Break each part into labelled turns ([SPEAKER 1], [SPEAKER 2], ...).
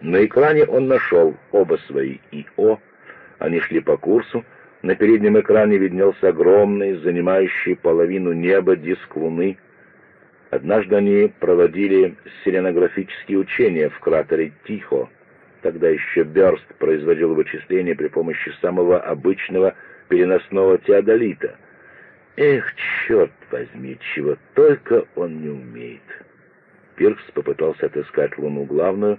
[SPEAKER 1] На экране он нашел оба свои ИО. Они шли по курсу. На переднем экране виднелся огромный, занимающий половину неба диск Луны. Однажды они проводили селенографические учения в кратере Тихо. Тогда еще Бёрст производил вычисления при помощи самого обычного переносного теодолита. Эх, черт возьми, чего только он не умеет. Пиркс попытался отыскать Луну главную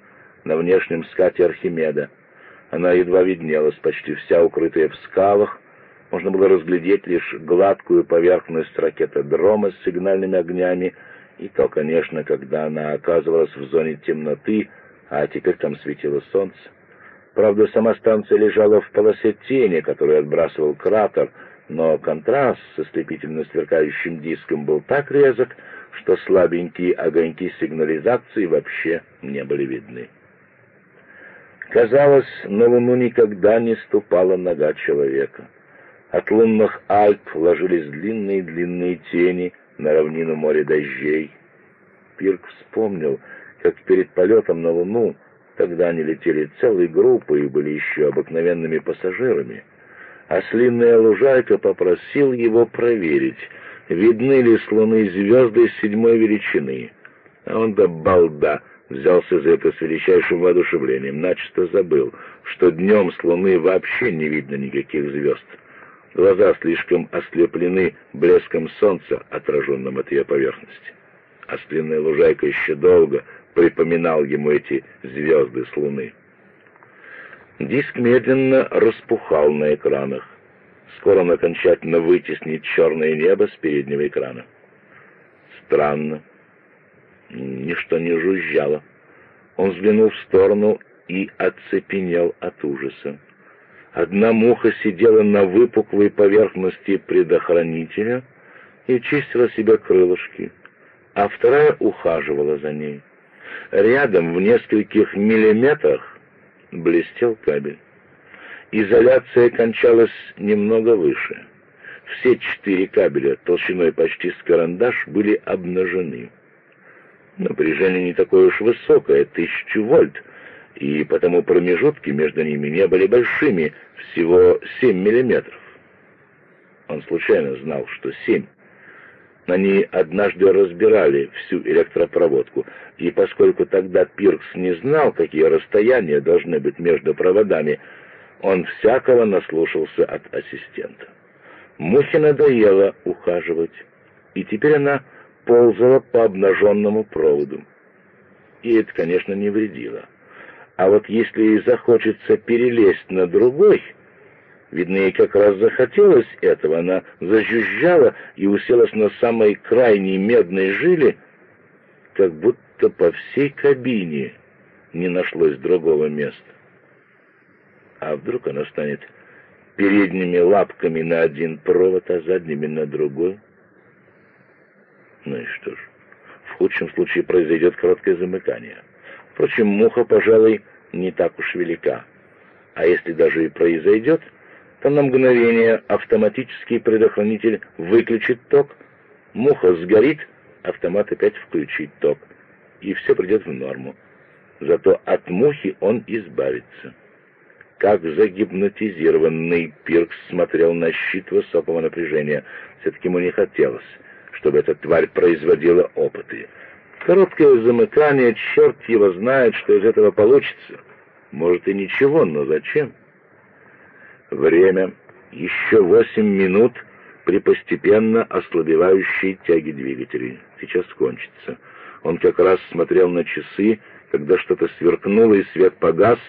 [SPEAKER 1] на внешнем скате Архимеда. Она едва виднелась, почти вся укрытая в скалах. Можно было разглядеть лишь гладкую поверхность ракетодрома с сигнальными огнями, и то, конечно, когда она оказывалась в зоне темноты, а теперь там светило солнце. Правда, сама станция лежала в полосе тени, которую отбрасывал кратер, но контраст со слепительно сверкающим диском был так резок, что слабенькие огоньки сигнализации вообще не были видны. Казалось, на Луну никогда не ступала нога человека. От лунных Альп ложились длинные-длинные тени на равнину моря дождей. Пирк вспомнил, как перед полетом на Луну, тогда они летели целой группой и были еще обыкновенными пассажирами, а слинная лужайка попросил его проверить, видны ли с Луны звезды седьмой величины. А он да балда взялся за это с величайшим воодушевлением, начисто забыл, что днем с Луны вообще не видно никаких звезд. Глаза слишком ослеплены блеском солнца, отраженным от ее поверхности. Остленная лужайка еще долго припоминал ему эти звезды с Луны. Диск медленно распухал на экранах. Скоро он окончательно вытеснит черное небо с переднего экрана. Странно ничто не жужжало. Он взглянул в сторону и оцепенел от ужаса. Одна муха сидела на выпуклой поверхности предохранителя и чистила себе крылышки, а вторая ухаживала за ней. Рядом, в нескольких миллиметрах, блестел кабель. Изоляция кончалась немного выше. Все четыре кабеля толщиной почти с карандаш были обнажены. Напряжение не такое уж высокое, тысячу вольт, и потому промежутки между ними не были большими, всего 7 миллиметров. Он случайно знал, что 7. Они однажды разбирали всю электропроводку, и поскольку тогда Пиркс не знал, какие расстояния должны быть между проводами, он всякого наслушался от ассистента. Мухе надоело ухаживать, и теперь она ползала по обнаженному проводу. И это, конечно, не вредило. А вот если ей захочется перелезть на другой, видно, ей как раз захотелось этого, она зажужжала и уселась на самой крайней медной жиле, как будто по всей кабине не нашлось другого места. А вдруг она станет передними лапками на один провод, а задними на другой? Ну и что ж, в худшем случае произойдет короткое замыкание. Впрочем, муха, пожалуй, не так уж велика. А если даже и произойдет, то на мгновение автоматический предохранитель выключит ток, муха сгорит, автомат опять включит ток, и все придет в норму. Зато от мухи он избавится. Как загипнотизированный Пиркс смотрел на щит высокого напряжения. Все-таки ему не хотелось чтобы эта тварь производила опыты. Короткое замыкание, черт его знает, что из этого получится. Может и ничего, но зачем? Время. Еще восемь минут при постепенно ослабевающей тяге двигателей. Сейчас кончится. Он как раз смотрел на часы, когда что-то сверкнуло и свет погас.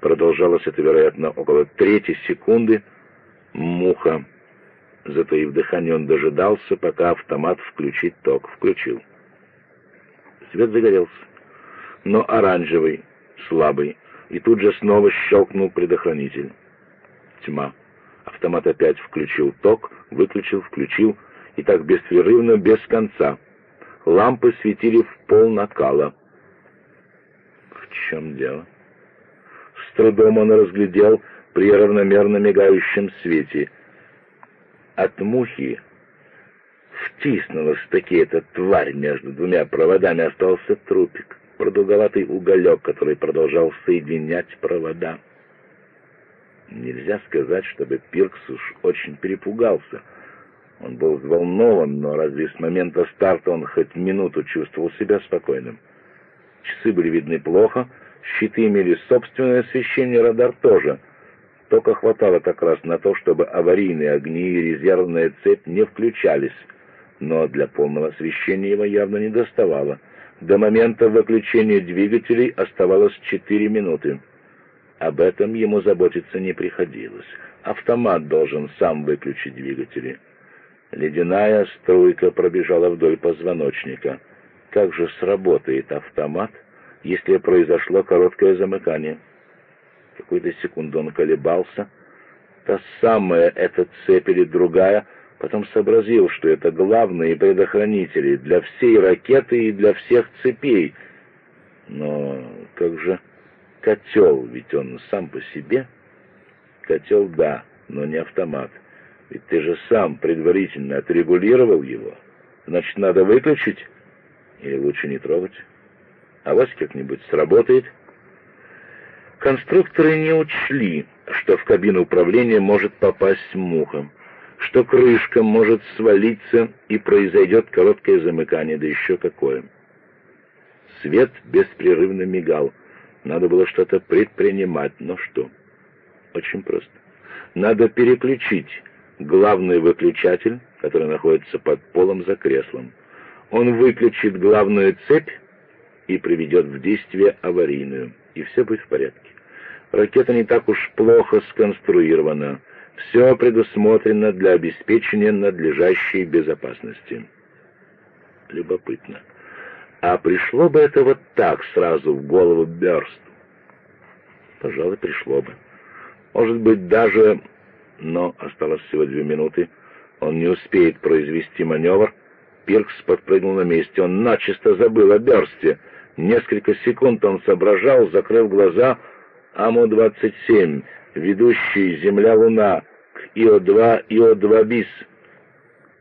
[SPEAKER 1] Продолжалось это, вероятно, около трети секунды. Муха Затаив дыхание, он дожидался, пока автомат включит ток. Включил. Свет загорелся, но оранжевый, слабый, и тут же снова щелкнул предохранитель. Тьма. Автомат опять включил ток, выключил, включил, и так беспрерывно, без конца. Лампы светили в пол накала. В чем дело? С трудом он разглядел при равномерно мигающем свете — от мухи втиснулась таки эта тварь между двумя проводами, остался трупик. продолговатый уголек, который продолжал соединять провода. Нельзя сказать, чтобы Пиркс уж очень перепугался. Он был взволнован, но разве с момента старта он хоть минуту чувствовал себя спокойным? Часы были видны плохо, щиты имели собственное освещение, радар тоже. Только хватало как раз на то, чтобы аварийные огни и резервная цепь не включались, но для полного освещения его явно не доставало. До момента выключения двигателей оставалось 4 минуты. Об этом ему заботиться не приходилось. Автомат должен сам выключить двигатели. Ледяная струйка пробежала вдоль позвоночника. Как же сработает автомат, если произошло короткое замыкание? Какую-то секунду он колебался. Та самая эта цепь или другая, потом сообразил, что это главные предохранители для всей ракеты и для всех цепей. Но как же котел, ведь он сам по себе. Котел, да, но не автомат. Ведь ты же сам предварительно отрегулировал его. Значит, надо выключить или лучше не трогать. А вас как-нибудь сработает. Конструкторы не учли, что в кабину управления может попасть муха, что крышка может свалиться и произойдет короткое замыкание, да еще какое. Свет беспрерывно мигал — надо было что-то предпринимать, но что? Очень просто. Надо переключить главный выключатель, который находится под полом за креслом. Он выключит главную цепь и приведет в действие аварийную, и все будет в порядке. Ракета не так уж плохо сконструирована. Все предусмотрено для обеспечения надлежащей безопасности. Любопытно. А пришло бы это вот так сразу в голову Бёрст? Пожалуй, пришло бы. Может быть, даже... Но осталось всего две минуты. Он не успеет произвести маневр. Пиркс подпрыгнул на месте. Он начисто забыл о Бёрсте. Несколько секунд он соображал, закрыв глаза. АМО-27, ведущий Земля-Луна, к ИО-2, ИО-2 БИС.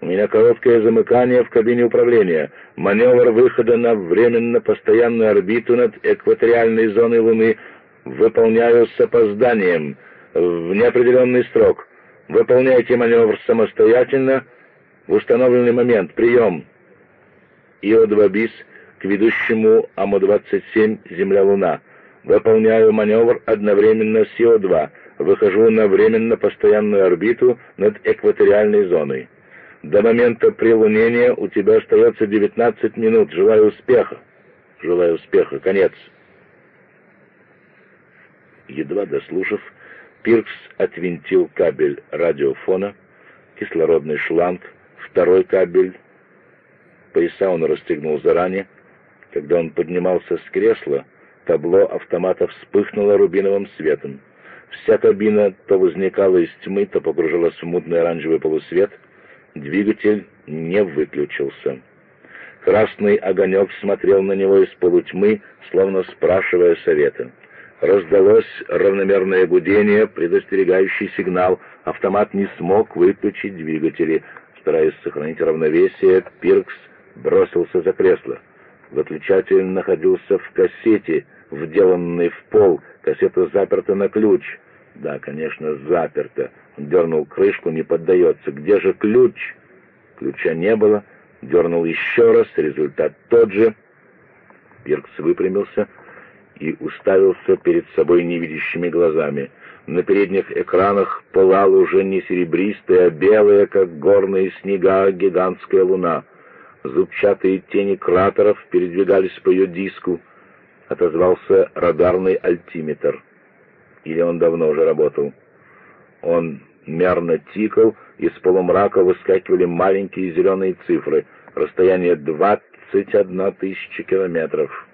[SPEAKER 1] У меня короткое замыкание в кабине управления. Маневр выхода на временно постоянную орбиту над экваториальной зоной Луны выполняю с опозданием, в неопределенный срок. Выполняйте маневр самостоятельно в установленный момент. Прием. ИО-2 БИС к ведущему АМО-27 «Земля-Луна». Выполняю маневр одновременно с ИО-2. Выхожу на временно постоянную орбиту над экваториальной зоной. До момента прилунения у тебя остается 19 минут. Желаю успеха. Желаю успеха. Конец. Едва дослушав, Пиркс отвинтил кабель радиофона, кислородный шланг, второй кабель. Пояса он расстегнул заранее. Когда он поднимался с кресла, табло автомата вспыхнуло рубиновым светом. Вся кабина то возникала из тьмы, то погружалась в мутный оранжевый полусвет — Двигатель не выключился. Красный огонек смотрел на него из полутьмы, словно спрашивая совета. Раздалось равномерное гудение, предостерегающий сигнал. Автомат не смог выключить двигатели. Стараясь сохранить равновесие, Пиркс бросился за кресло. Выключатель находился в кассете, вделанной в пол. Кассета заперта на ключ. Да, конечно, заперто. Дернул крышку, не поддается. Где же ключ? Ключа не было. Дернул еще раз, результат тот же. Пиркс выпрямился и уставился перед собой невидящими глазами. На передних экранах пылала уже не серебристая, а белая, как горные снега, гигантская луна. Зубчатые тени кратеров передвигались по ее диску. Отозвался радарный альтиметр. Или он давно уже работал? Он мерно тикал, из полумрака выскакивали маленькие зеленые цифры. Расстояние 21 тысяча километров.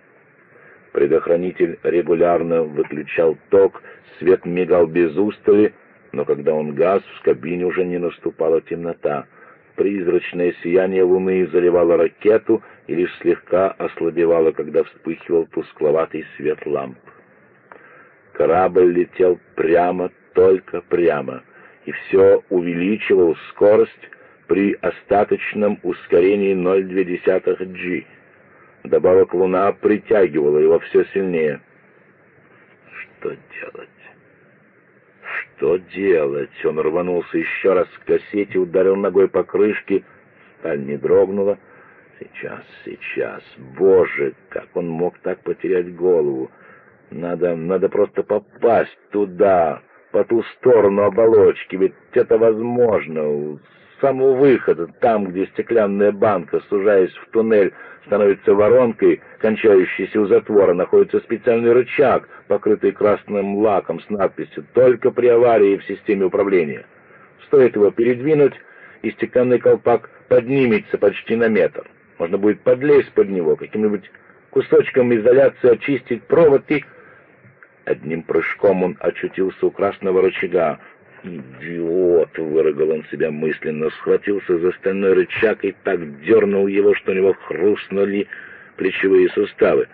[SPEAKER 1] Предохранитель регулярно выключал ток, свет мигал без устали, но когда он гас, в кабине уже не наступала темнота. Призрачное сияние луны заливало ракету и лишь слегка ослабевало, когда вспыхивал тускловатый свет ламп. Корабль летел прямо, только прямо, и все увеличивал скорость при остаточном ускорении 0,2 g. Добавок луна притягивала его все сильнее. Что делать? Что делать? Он рванулся еще раз к кассете, ударил ногой по крышке. Сталь не дрогнула. Сейчас, сейчас. Боже, как он мог так потерять голову? Надо, надо просто попасть туда, по ту сторону оболочки, ведь это возможно. Самого выхода, там, где стеклянная банка, сужаясь в туннель, становится воронкой, кончающейся у затвора, находится специальный рычаг, покрытый красным лаком с надписью «Только при аварии в системе управления». Стоит его передвинуть, и стеклянный колпак поднимется почти на метр. Можно будет подлезть под него, каким-нибудь кусочком изоляции очистить провод и... Одним прыжком он очутился у красного рычага. «Идиот!» — выругал он себя мысленно, схватился за стальной рычаг и так дернул его, что у него хрустнули плечевые суставы.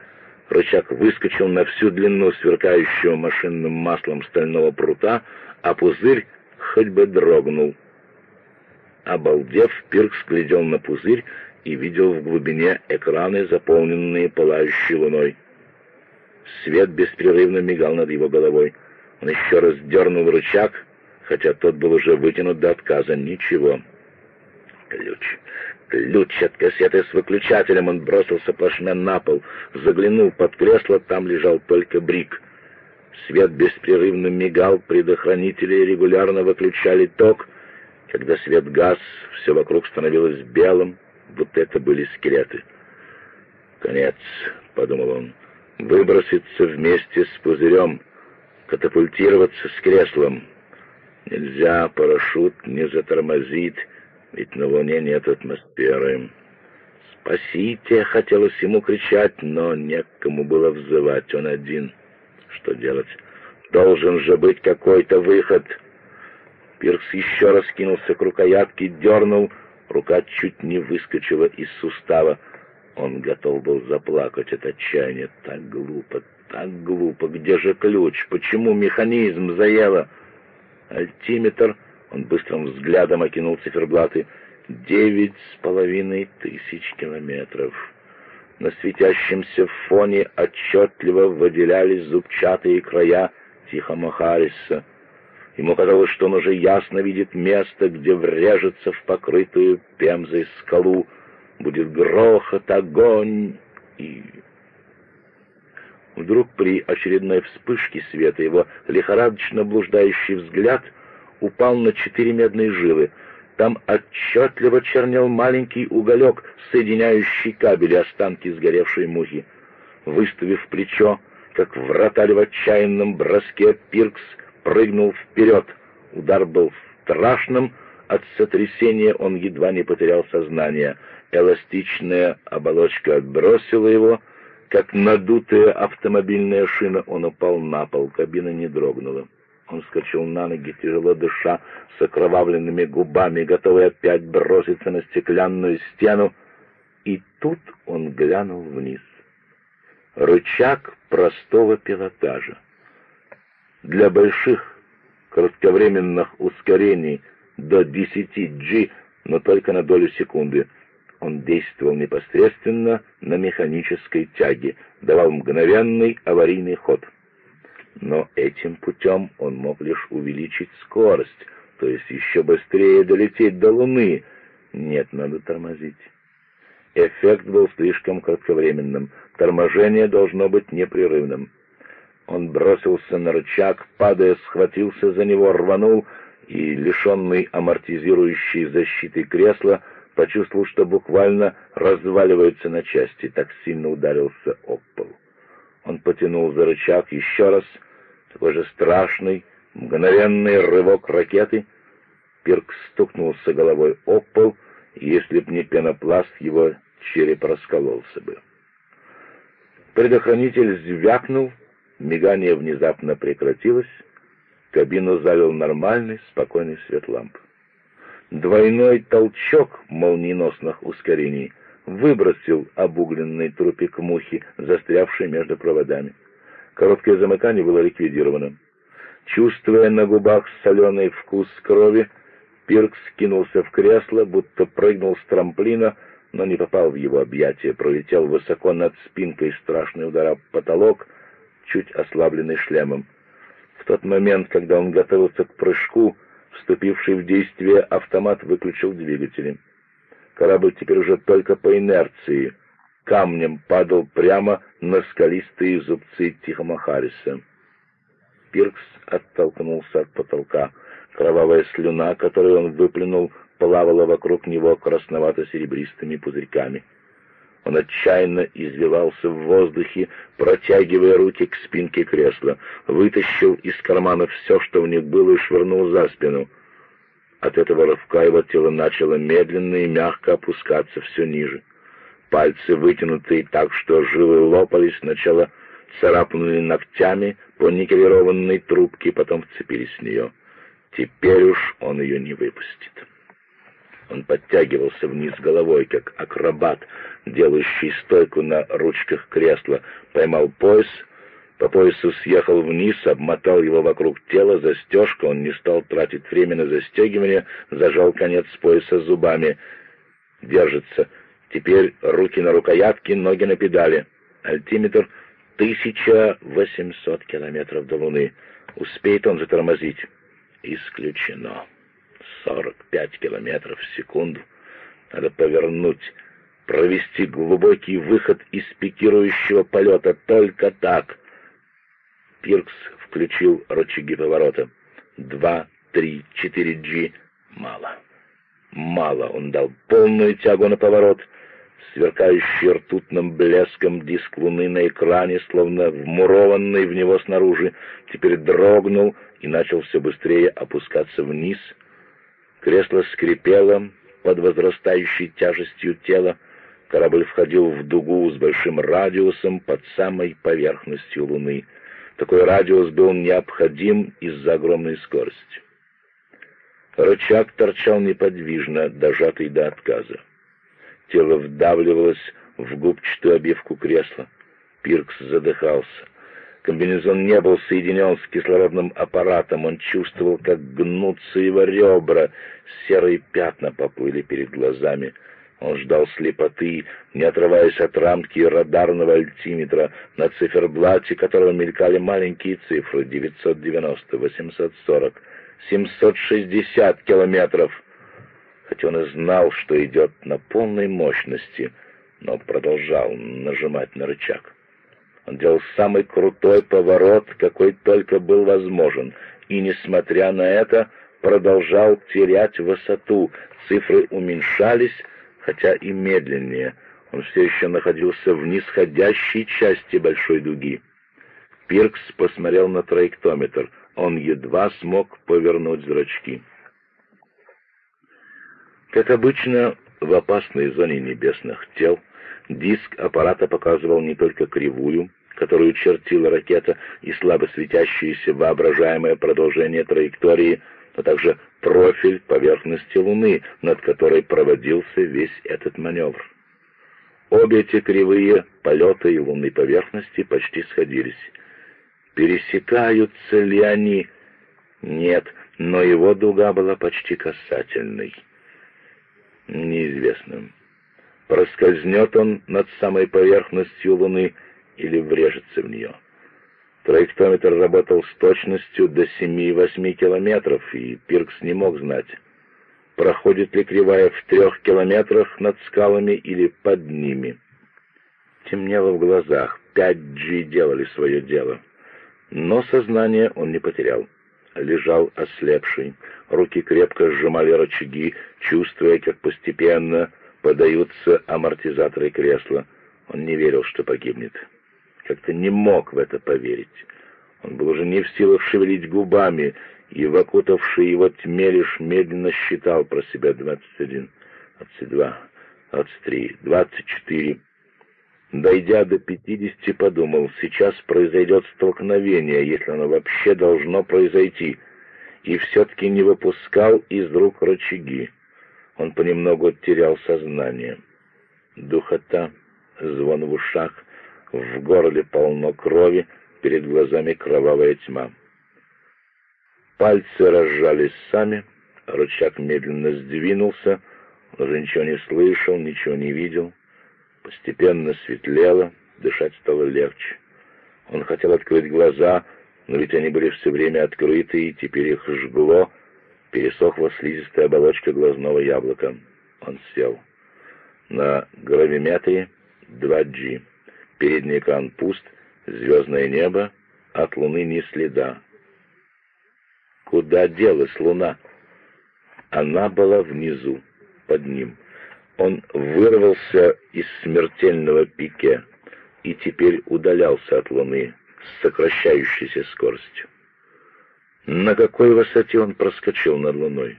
[SPEAKER 1] Рычаг выскочил на всю длину сверкающего машинным маслом стального прута, а пузырь хоть бы дрогнул. Обалдев, Пиркс глядел на пузырь и видел в глубине экраны, заполненные пылающей луной. Свет беспрерывно мигал над его головой. Он еще раз дернул рычаг, хотя тот был уже вытянут до отказа. Ничего. Ключ. Ключ от кассеты с выключателем. Он бросился плашмя на пол, заглянул под кресло, там лежал только брик. Свет беспрерывно мигал, предохранители регулярно выключали ток. Когда свет гас, все вокруг становилось белым, вот это были скелеты. «Конец», — подумал он, — выброситься вместе с пузырем, катапультироваться с креслом. Нельзя, парашют не затормозит, ведь на Луне нет атмосферы. «Спасите!» — хотелось ему кричать, но некому было взывать, он один. Что делать? Должен же быть какой-то выход. Пиркс еще раз кинулся к рукоятке, дернул, рука чуть не выскочила из сустава. Он готов был заплакать от отчаяния. Так глупо, так глупо. Где же ключ? Почему механизм заело? Альтиметр. Он быстрым взглядом окинул циферблаты. Девять с половиной тысяч километров. На светящемся фоне отчетливо выделялись зубчатые края Тихома Харриса. Ему казалось, что он уже ясно видит место, где врежется в покрытую пемзой скалу, будет грохот, огонь и... Вдруг при очередной вспышке света его лихорадочно блуждающий взгляд упал на четыре медные жилы. Там отчетливо чернел маленький уголек, соединяющий кабели останки сгоревшей мухи. Выставив плечо, как вратарь в отчаянном броске, Пиркс прыгнул вперед. Удар был страшным, от сотрясения он едва не потерял сознание — Эластичная оболочка отбросила его, как надутая автомобильная шина, он упал на пол, кабина не дрогнула. Он вскочил на ноги, тяжело дыша, с окровавленными губами, готовый опять броситься на стеклянную стену. И тут он глянул вниз. Рычаг простого пилотажа. Для больших кратковременных ускорений до 10 G, но только на долю секунды — он действовал непосредственно на механической тяге, давал мгновенный аварийный ход. Но этим путем он мог лишь увеличить скорость, то есть еще быстрее долететь до Луны. Нет, надо тормозить. Эффект был слишком кратковременным, торможение должно быть непрерывным. Он бросился на рычаг, падая, схватился за него, рванул, и, лишенный амортизирующей защиты кресла, почувствовал, что буквально разваливается на части, так сильно ударился об пол. Он потянул за рычаг еще раз, такой же страшный, мгновенный рывок ракеты. Пирк стукнулся головой об пол, если б не пенопласт, его череп раскололся бы. Предохранитель звякнул, мигание внезапно прекратилось, кабину залил нормальный, спокойный свет ламп. Двойной толчок молниеносных ускорений выбросил обугленный трупик мухи, застрявший между проводами. Короткое замыкание было ликвидировано. Чувствуя на губах соленый вкус крови, Пиркс кинулся в кресло, будто прыгнул с трамплина, но не попал в его объятия, пролетел высоко над спинкой страшный удар об потолок, чуть ослабленный шлемом. В тот момент, когда он готовился к прыжку, вступивший в действие автомат выключил двигатели. Корабль теперь уже только по инерции камнем падал прямо на скалистые зубцы Тихомахариса. Пиркс оттолкнулся от потолка. Кровавая слюна, которую он выплюнул, плавала вокруг него красновато-серебристыми пузырьками. Он отчаянно извивался в воздухе, протягивая руки к спинке кресла, вытащил из кармана все, что в них было, и швырнул за спину. От этого рывка его тело начало медленно и мягко опускаться все ниже. Пальцы, вытянутые так, что жилы лопались, сначала царапнули ногтями по никелированной трубке, потом вцепились в нее. Теперь уж он ее не выпустит. Он подтягивался вниз головой, как акробат, делающий стойку на ручках кресла, поймал пояс, по поясу съехал вниз, обмотал его вокруг тела, застежка, он не стал тратить время на застегивание, зажал конец пояса зубами. Держится. Теперь руки на рукоятке, ноги на педали. Альтиметр 1800 километров до Луны. Успеет он затормозить? Исключено. 45 километров в секунду. Надо повернуть, провести глубокий выход из пикирующего полета. Только так. Пиркс включил рычаги поворота. Два, три, четыре G. Мало. Мало. Он дал полную тягу на поворот. Сверкающий ртутным блеском диск луны на экране, словно вмурованный в него снаружи, теперь дрогнул и начал все быстрее опускаться вниз. Кресло скрипело под возрастающей тяжестью тела. Корабль входил в дугу с большим радиусом под самой поверхностью Луны. Такой радиус был необходим из-за огромной скорости. Рычаг торчал неподвижно, дожатый до отказа. Тело вдавливалось в губчатую обивку кресла. Пиркс задыхался. Комбинезон не был соединен с кислородным аппаратом. Он чувствовал, как гнутся его ребра. Серые пятна поплыли перед глазами. Он ждал слепоты, не отрываясь от рамки радарного альтиметра, на циферблате которого мелькали маленькие цифры — 990, 840, 760 километров. Хотя он и знал, что идет на полной мощности, но продолжал нажимать на рычаг. Он делал самый крутой поворот, какой только был возможен, и, несмотря на это, продолжал терять высоту. Цифры уменьшались, хотя и медленнее. Он все еще находился в нисходящей части большой дуги. Пиркс посмотрел на траектометр. Он едва смог повернуть зрачки. Как обычно, в опасной зоне небесных тел диск аппарата показывал не только кривую, которую чертила ракета, и слабо светящееся воображаемое продолжение траектории — а также профиль поверхности Луны, над которой проводился весь этот маневр. Обе эти кривые полета и лунной поверхности почти сходились. Пересекаются ли они? Нет, но его дуга была почти касательной. Неизвестным. Проскользнет он над самой поверхностью Луны или врежется в нее. Траектометр работал с точностью до 7-8 километров, и Пиркс не мог знать, проходит ли кривая в трех километрах над скалами или под ними. Темнело в глазах, 5G делали свое дело. Но сознание он не потерял. Лежал ослепший, руки крепко сжимали рычаги, чувствуя, как постепенно подаются амортизаторы кресла. Он не верил, что погибнет как-то не мог в это поверить. Он был уже не в силах шевелить губами, и в окутавшей его тьме лишь медленно считал про себя двадцать один, двадцать два, двадцать три, двадцать четыре. Дойдя до пятидесяти, подумал, сейчас произойдет столкновение, если оно вообще должно произойти, и все-таки не выпускал из рук рычаги. Он понемногу терял сознание. Духота, звон в ушах, в горле полно крови, перед глазами кровавая тьма. Пальцы разжались сами, рычаг медленно сдвинулся, Он уже ничего не слышал, ничего не видел. Постепенно светлело, дышать стало легче. Он хотел открыть глаза, но ведь они были все время открыты, и теперь их жгло. Пересохла слизистая оболочка глазного яблока. Он сел. На гравиметре 2G. Передний экран пуст, звездное небо, от луны ни следа. Куда делась луна? Она была внизу, под ним. Он вырвался из смертельного пике и теперь удалялся от луны с сокращающейся скоростью. На какой высоте он проскочил над луной?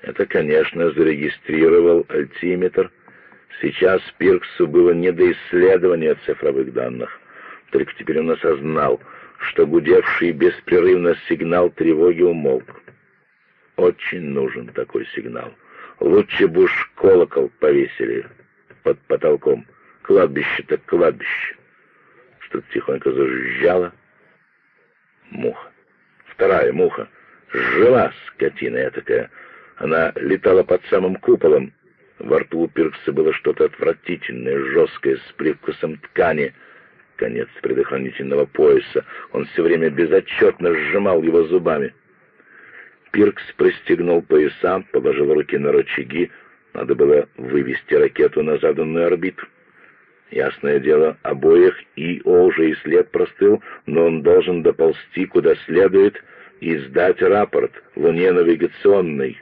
[SPEAKER 1] Это, конечно, зарегистрировал альтиметр. Сейчас Пирксу было не до исследования цифровых данных. Только теперь он осознал, что гудевший беспрерывно сигнал тревоги умолк. Очень нужен такой сигнал. Лучше бы уж колокол повесили под потолком. Кладбище так кладбище. Что-то тихонько зажужжало. Муха. Вторая муха. Жила скотина такая. Она летала под самым куполом. Во рту у Пиркса было что-то отвратительное, жесткое, с привкусом ткани. Конец предохранительного пояса. Он все время безотчетно сжимал его зубами. Пиркс пристегнул пояса, положил руки на рычаги. Надо было вывести ракету на заданную орбиту. Ясное дело, обоих ИО уже и след простыл, но он должен доползти куда следует и сдать рапорт Луне навигационной.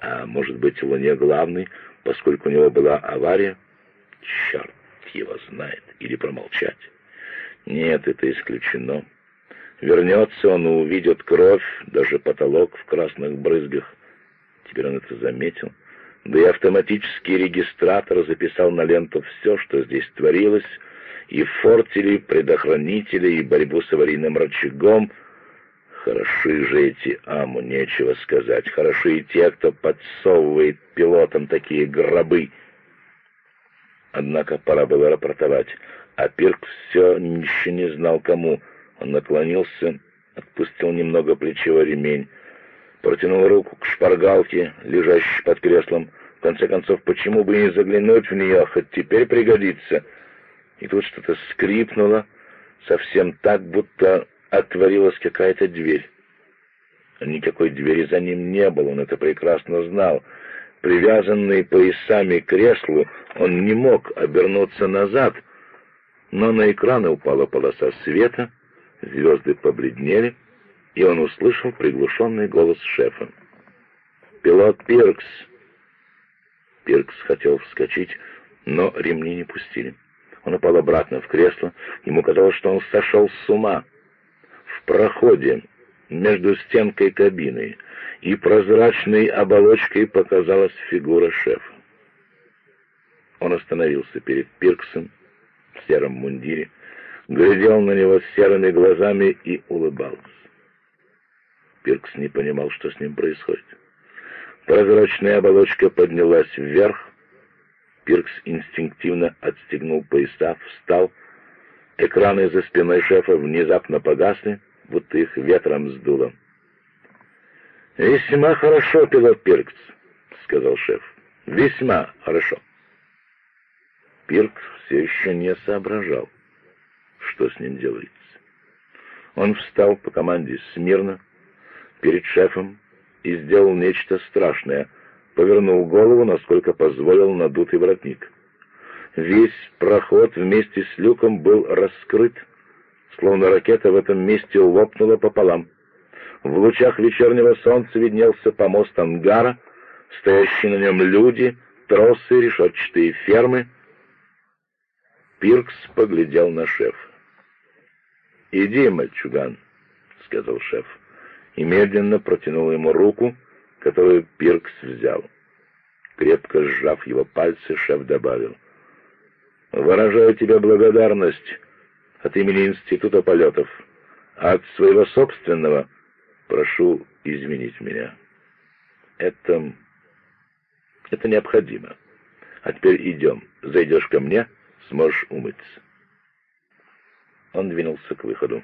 [SPEAKER 1] А может быть, Луне главный, поскольку у него была авария? Черт его знает. Или промолчать? Нет, это исключено. Вернется он и увидит кровь, даже потолок в красных брызгах. Теперь он это заметил. Да и автоматический регистратор записал на ленту все, что здесь творилось, и фортили, предохранители, и борьбу с аварийным рычагом. Хороши же эти аму, нечего сказать. Хороши и те, кто подсовывает пилотам такие гробы. Однако пора было рапортовать, а Пирк все еще не знал, кому — он наклонился, отпустил немного плечевой ремень, протянул руку к шпаргалке, лежащей под креслом. В конце концов, почему бы не заглянуть в нее, хоть теперь пригодится. И тут что-то скрипнуло, совсем так, будто отворилась какая-то дверь. Никакой двери за ним не было, он это прекрасно знал. Привязанный поясами к креслу, он не мог обернуться назад, но на экраны упала полоса света — Звезды побледнели, и он услышал приглушенный голос шефа. «Пилот Пиркс!» Пиркс хотел вскочить, но ремни не пустили. Он упал обратно в кресло. Ему казалось, что он сошел с ума. В проходе между стенкой кабины и прозрачной оболочкой показалась фигура шефа. Он остановился перед Пирксом в сером мундире, глядел на него серыми глазами и улыбался. Пиркс не понимал, что с ним происходит. Прозрачная оболочка поднялась вверх. Пиркс инстинктивно отстегнул пояса, встал. Экраны за спиной шефа внезапно погасли, будто их ветром сдуло. «Весьма хорошо, пилот Пиркс», — сказал шеф. «Весьма хорошо». Пиркс все еще не соображал что с ним делается. Он встал по команде смирно перед шефом и сделал нечто страшное, повернул голову, насколько позволил надутый воротник. Весь проход вместе с люком был раскрыт, словно ракета в этом месте лопнула пополам. В лучах вечернего солнца виднелся помост ангара, стоящие на нем люди, тросы, решетчатые фермы. Пиркс поглядел на шефа. «Иди, мальчуган», — сказал шеф, и медленно протянул ему руку, которую Пиркс взял. Крепко сжав его пальцы, шеф добавил, «Выражаю тебе благодарность от имени Института полетов, а от своего собственного прошу изменить меня. Это... это необходимо. А теперь идем. Зайдешь ко мне, сможешь умыться». Он двинулся к выходу.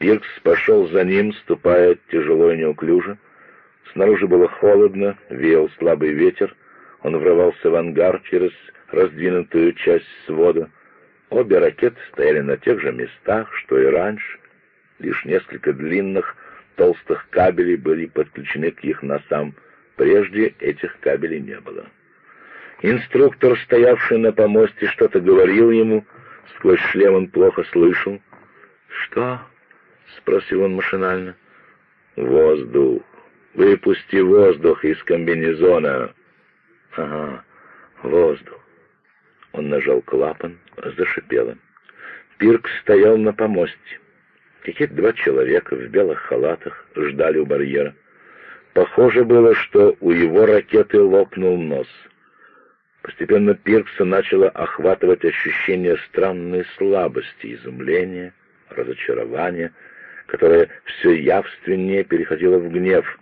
[SPEAKER 1] Пиркс пошел за ним, ступая тяжело и неуклюже. Снаружи было холодно, веял слабый ветер, Он врывался в ангар через раздвинутую часть свода. Обе ракеты стояли на тех же местах, что и раньше. Лишь несколько длинных, толстых кабелей были подключены к их носам. Прежде этих кабелей не было. Инструктор, стоявший на помосте, что-то говорил ему. Сквозь шлем он плохо слышал. «Что?» — спросил он машинально. «Воздух. Выпусти воздух из комбинезона». «Ага, воздух». Он нажал клапан, зашипело. Пирк стоял на помосте. Какие-то два человека в белых халатах ждали у барьера. Похоже было, что у его ракеты лопнул нос. Постепенно Пиркса начало охватывать ощущение странной слабости, изумления, разочарования, которое все явственнее переходило в гнев.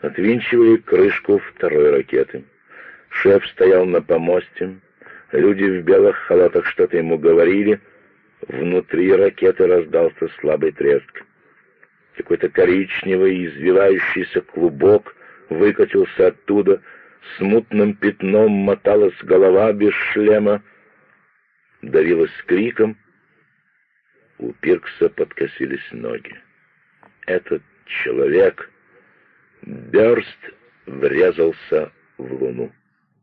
[SPEAKER 1] Отвинчивали крышку второй ракеты. Шеф стоял на помосте, люди в белых халатах что-то ему говорили, внутри ракеты раздался слабый треск. Какой-то коричневый извивающийся клубок выкатился оттуда, смутным пятном моталась голова без шлема, давилась криком. У Пиркса подкосились ноги. Этот человек, Бёрст, врезался в луну.